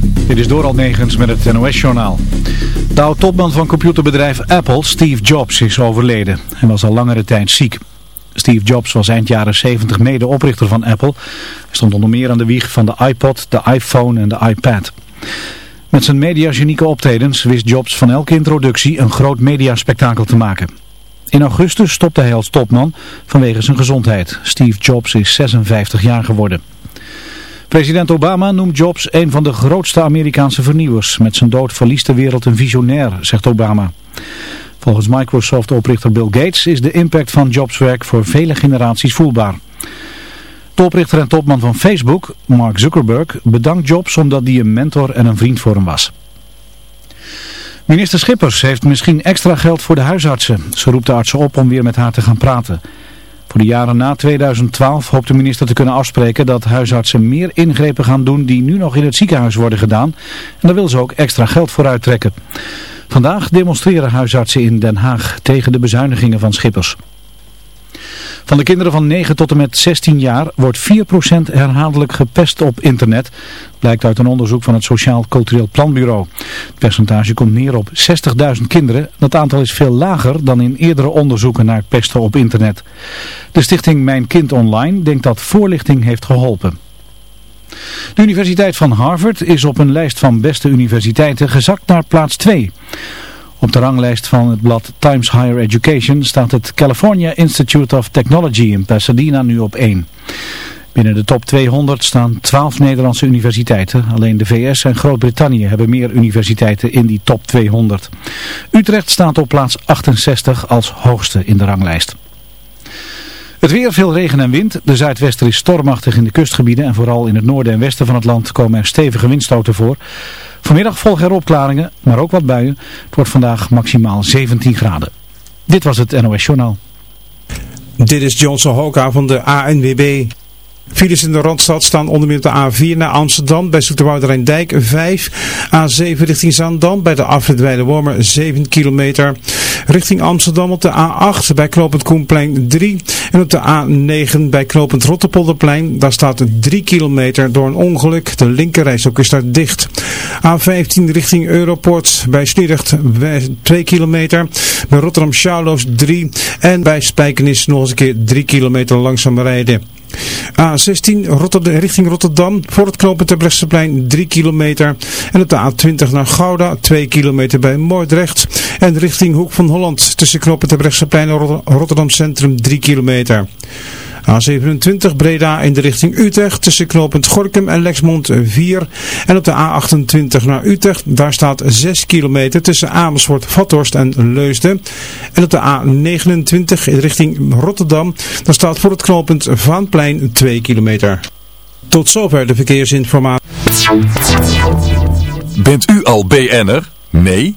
Dit is door negens met het NOS-journaal. De oud-topman van computerbedrijf Apple, Steve Jobs, is overleden. Hij was al langere tijd ziek. Steve Jobs was eind jaren 70 mede-oprichter van Apple. Hij stond onder meer aan de wieg van de iPod, de iPhone en de iPad. Met zijn mediagenieke optredens wist Jobs van elke introductie een groot mediaspectakel te maken. In augustus stopte hij als topman vanwege zijn gezondheid. Steve Jobs is 56 jaar geworden. President Obama noemt Jobs een van de grootste Amerikaanse vernieuwers. Met zijn dood verliest de wereld een visionair, zegt Obama. Volgens Microsoft-oprichter Bill Gates is de impact van Jobs werk voor vele generaties voelbaar. De oprichter en topman van Facebook, Mark Zuckerberg, bedankt Jobs omdat hij een mentor en een vriend voor hem was. Minister Schippers heeft misschien extra geld voor de huisartsen. Ze roept de artsen op om weer met haar te gaan praten. Voor de jaren na 2012 hoopt de minister te kunnen afspreken dat huisartsen meer ingrepen gaan doen die nu nog in het ziekenhuis worden gedaan. En daar wil ze ook extra geld voor uittrekken. Vandaag demonstreren huisartsen in Den Haag tegen de bezuinigingen van Schippers. Van de kinderen van 9 tot en met 16 jaar wordt 4% herhaaldelijk gepest op internet. Blijkt uit een onderzoek van het Sociaal Cultureel Planbureau. Het percentage komt neer op 60.000 kinderen. Dat aantal is veel lager dan in eerdere onderzoeken naar pesten op internet. De stichting Mijn Kind Online denkt dat voorlichting heeft geholpen. De Universiteit van Harvard is op een lijst van beste universiteiten gezakt naar plaats 2. Op de ranglijst van het blad Times Higher Education staat het California Institute of Technology in Pasadena nu op 1. Binnen de top 200 staan 12 Nederlandse universiteiten. Alleen de VS en Groot-Brittannië hebben meer universiteiten in die top 200. Utrecht staat op plaats 68 als hoogste in de ranglijst. Het weer, veel regen en wind. De zuidwester is stormachtig in de kustgebieden en vooral in het noorden en westen van het land komen er stevige windstoten voor. Vanmiddag volgen er opklaringen, maar ook wat buien. Het wordt vandaag maximaal 17 graden. Dit was het NOS Journaal. Dit is Johnson Hoka van de ANWB. Files in de Randstad staan onder meer op de A4 naar Amsterdam bij Zoeterwoude Dijk 5. A7 richting Zaandam bij de afrit Wormer 7 kilometer. Richting Amsterdam op de A8 bij Knopend Koenplein 3. En op de A9 bij Knopend Rotterpolderplein. Daar staat 3 kilometer door een ongeluk. De linkerreis ook is daar dicht. A15 richting Europort bij Sliedrecht 2 kilometer. Bij Rotterdam Schouwloos 3. En bij Spijkenis nog eens een keer 3 kilometer langzaam rijden. A16 Rotterdam, richting Rotterdam voor het knooppunt Terbrechtseplein 3 kilometer. En op de A20 naar Gouda 2 kilometer bij Moordrecht. En richting Hoek van Holland tussen knooppunt Terbrechtseplein en Rotterdam Centrum 3 kilometer. A27 Breda in de richting Utrecht tussen knooppunt Gorkum en Lexmond 4. En op de A28 naar Utrecht, daar staat 6 kilometer tussen Amersfoort, Vathorst en Leusden. En op de A29 in richting Rotterdam, daar staat voor het knooppunt Vaanplein 2 kilometer. Tot zover de verkeersinformatie. Bent u al BN'er? Nee?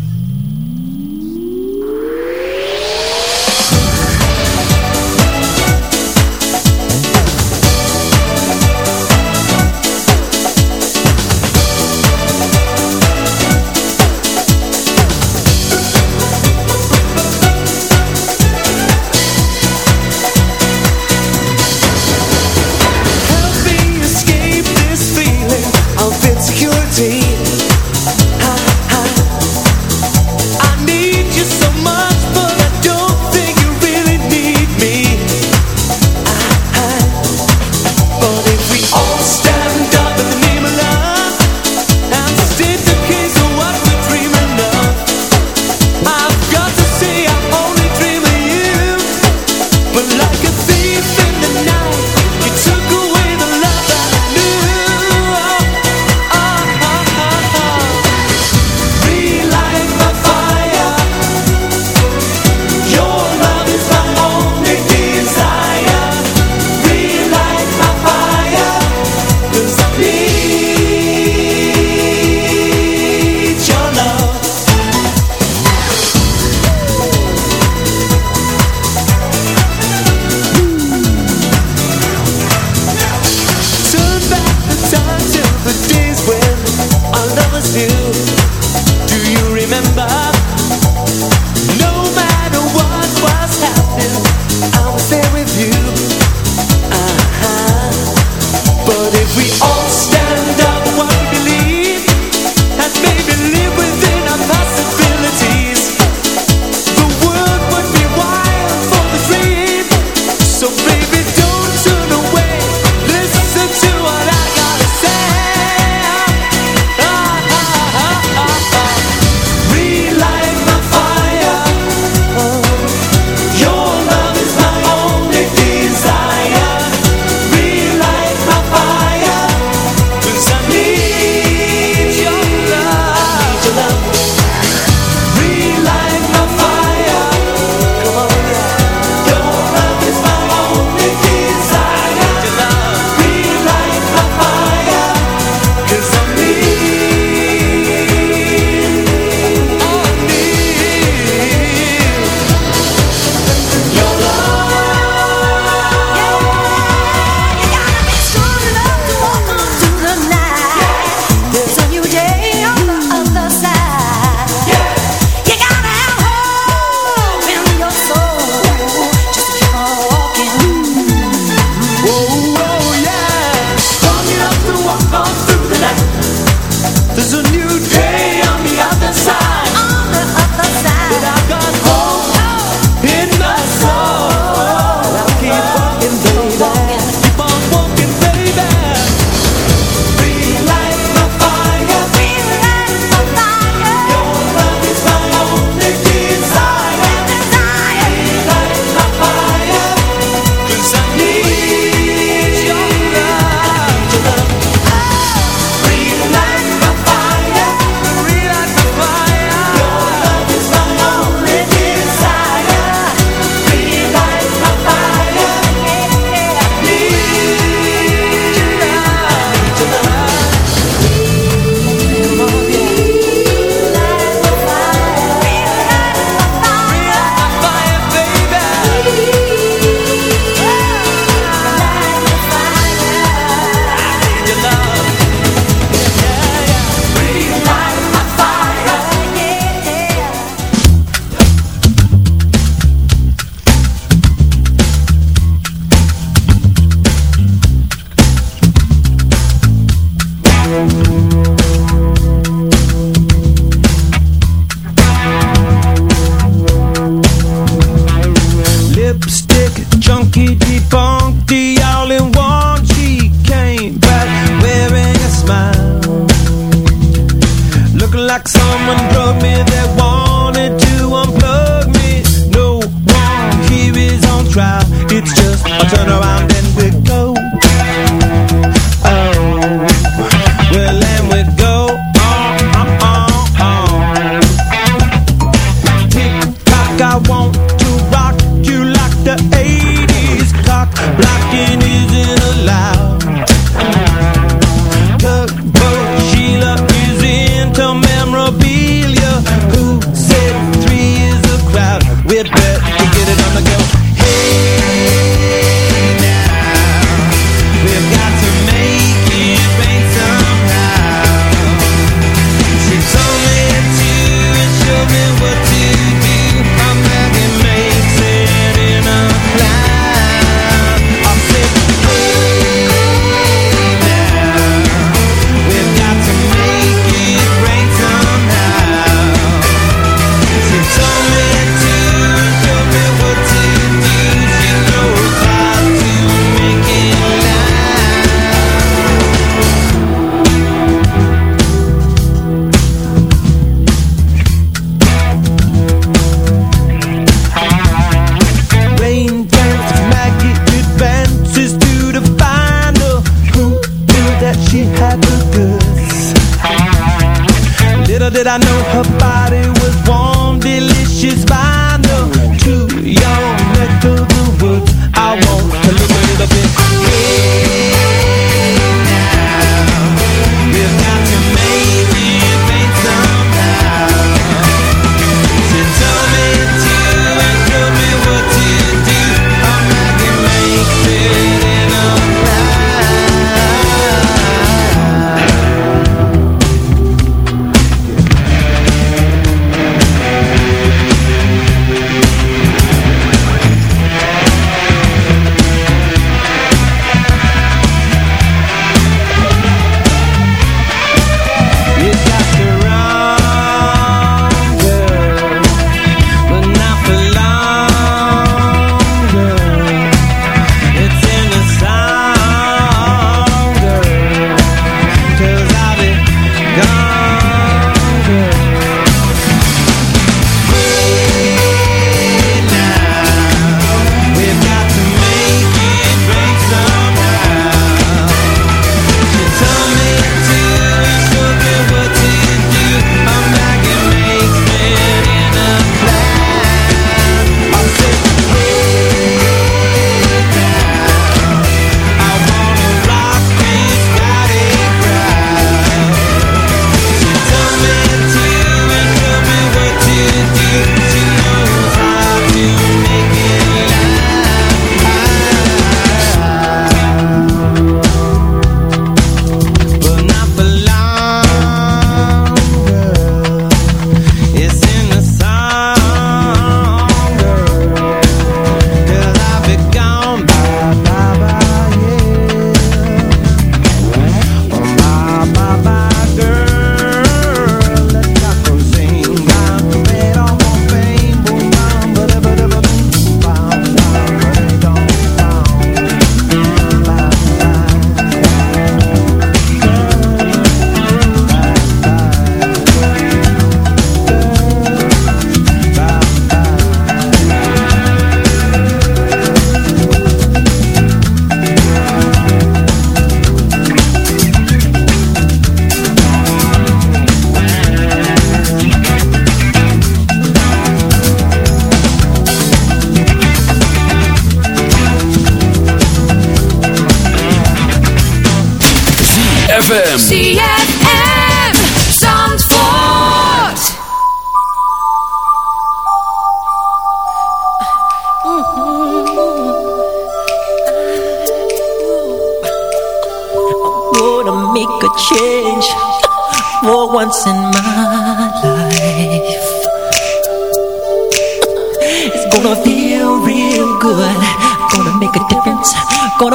It's just a turnaround.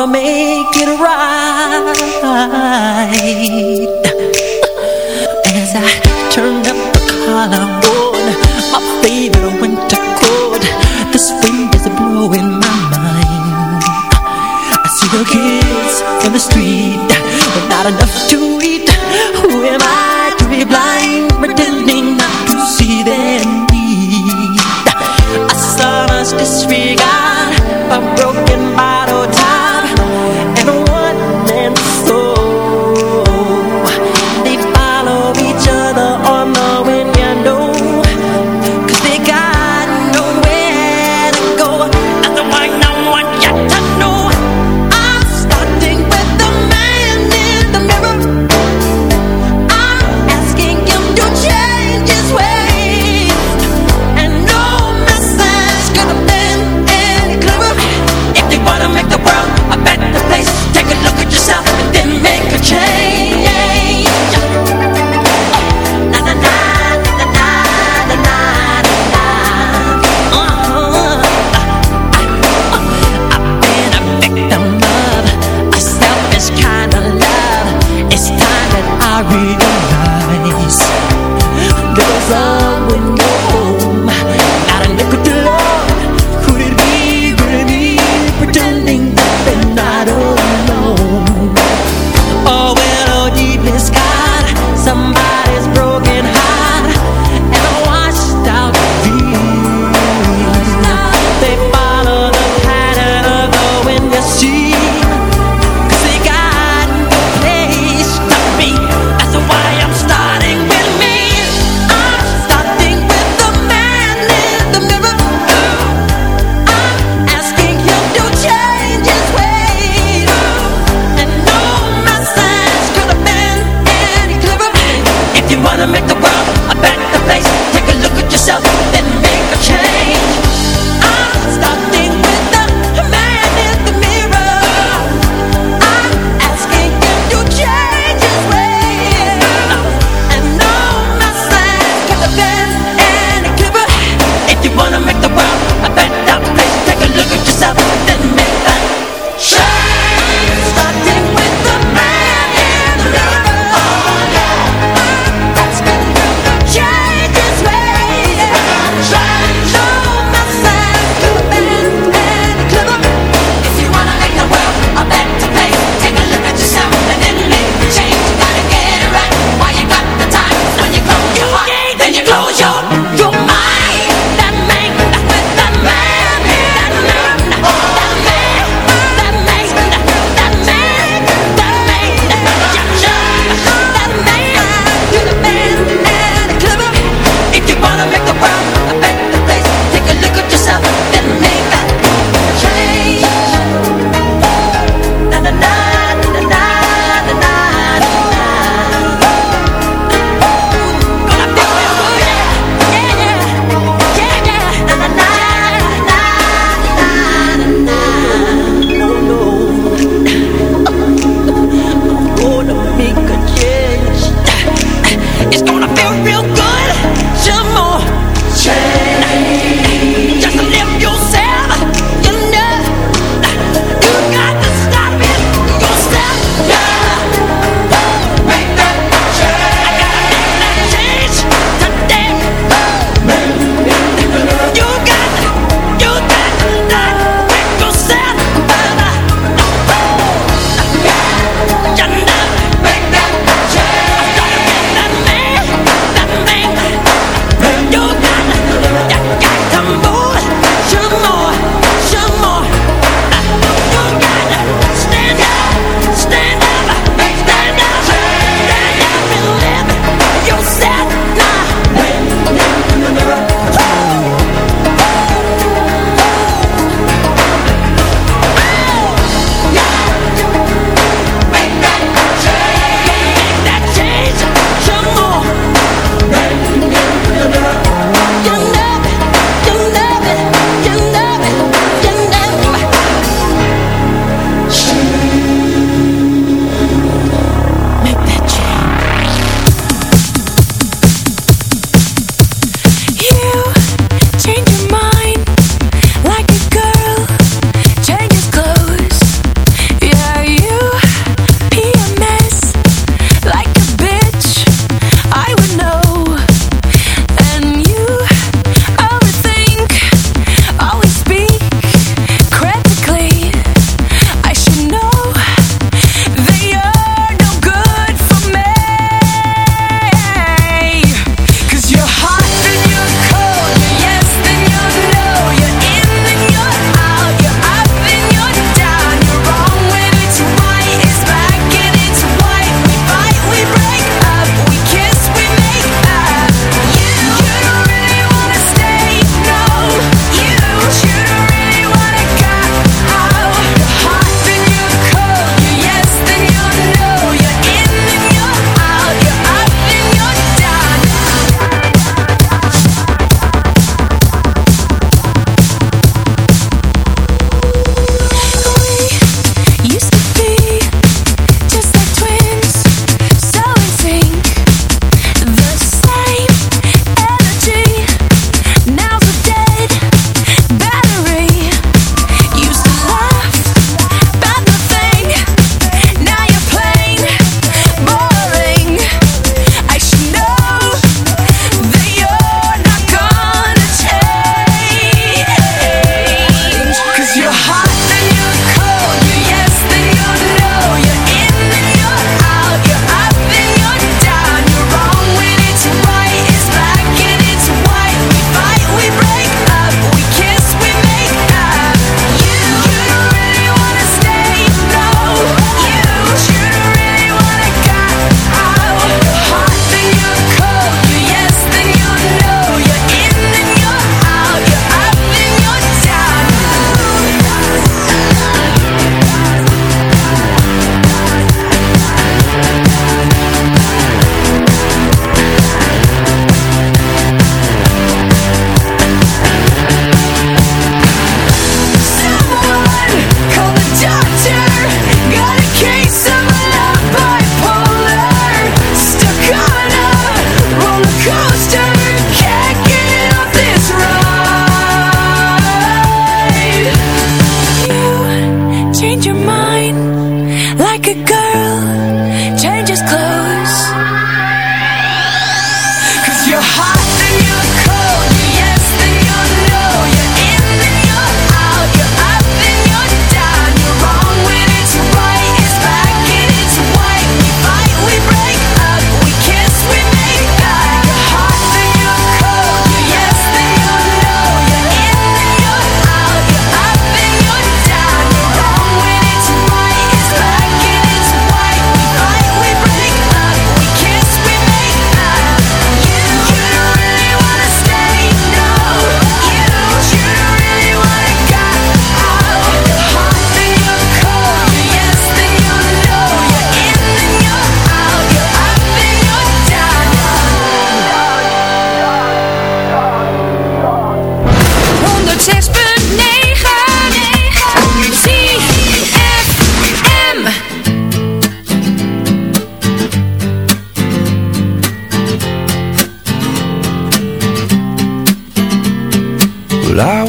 me.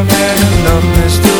I've had enough mystery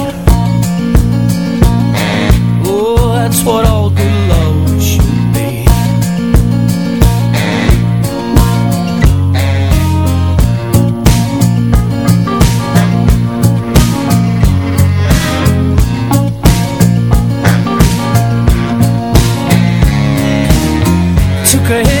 could hit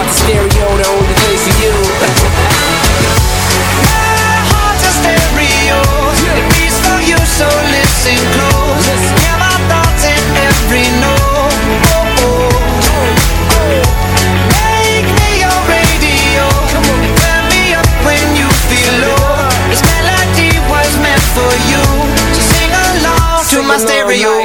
a stereo, the only place for you. My heart's a stereo, it beats for you, so listen close. Hear my thoughts in every note. Oh, oh. oh. Make me your radio, and turn me up when you feel low. Uh-huh. This melody was meant for you, so sing along to my stereo.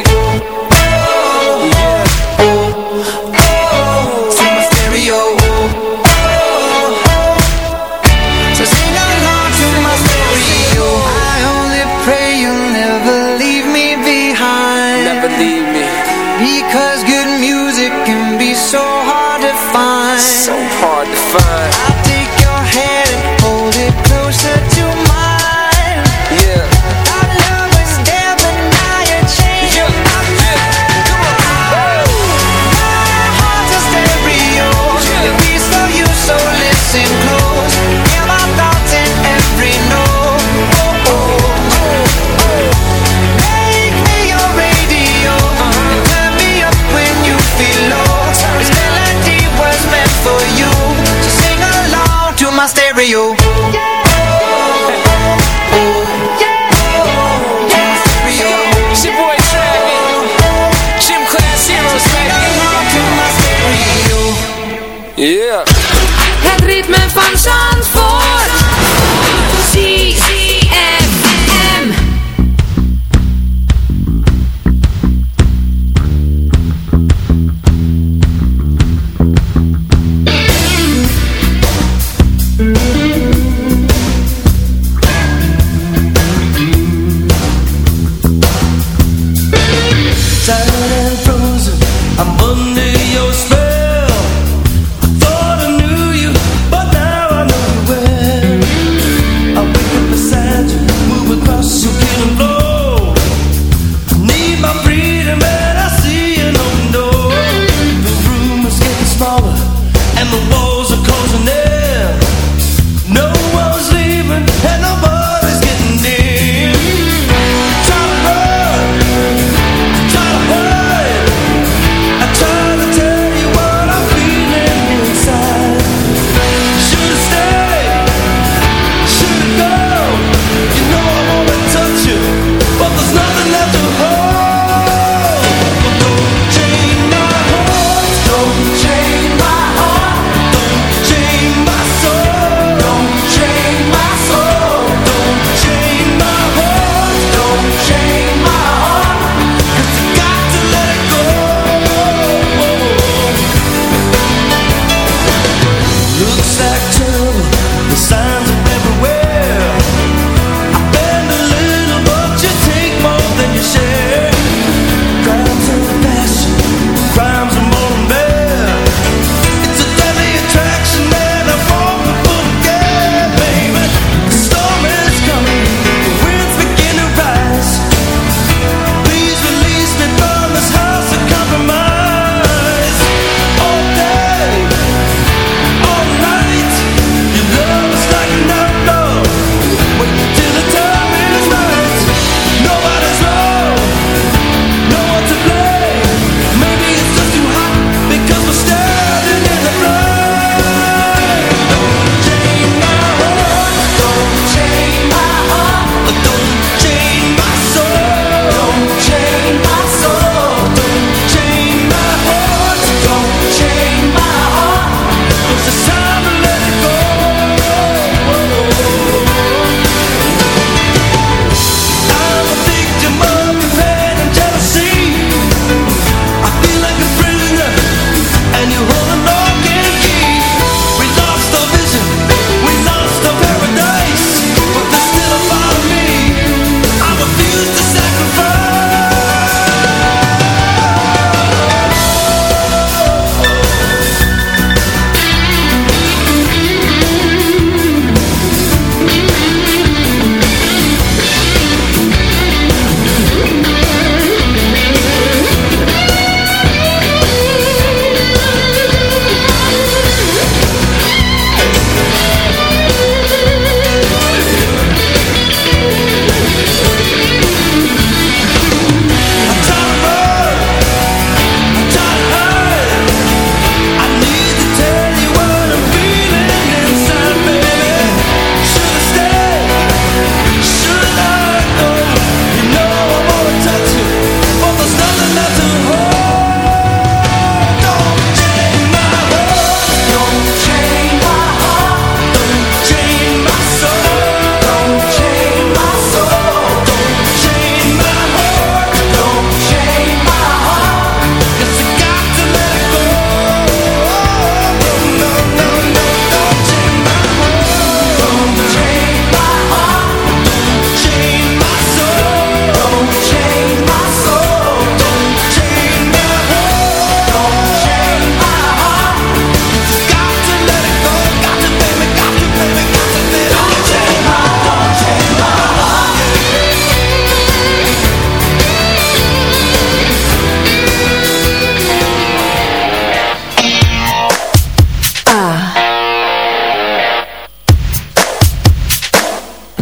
you.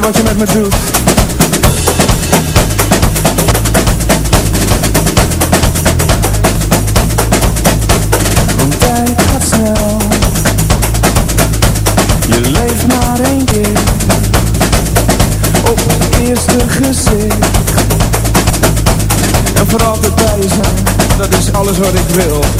wat je met me doet. Want tijd gaat snel. Je leeft maar één keer. Op het eerste gezicht. En voor altijd bij je zijn. Dat is alles wat ik wil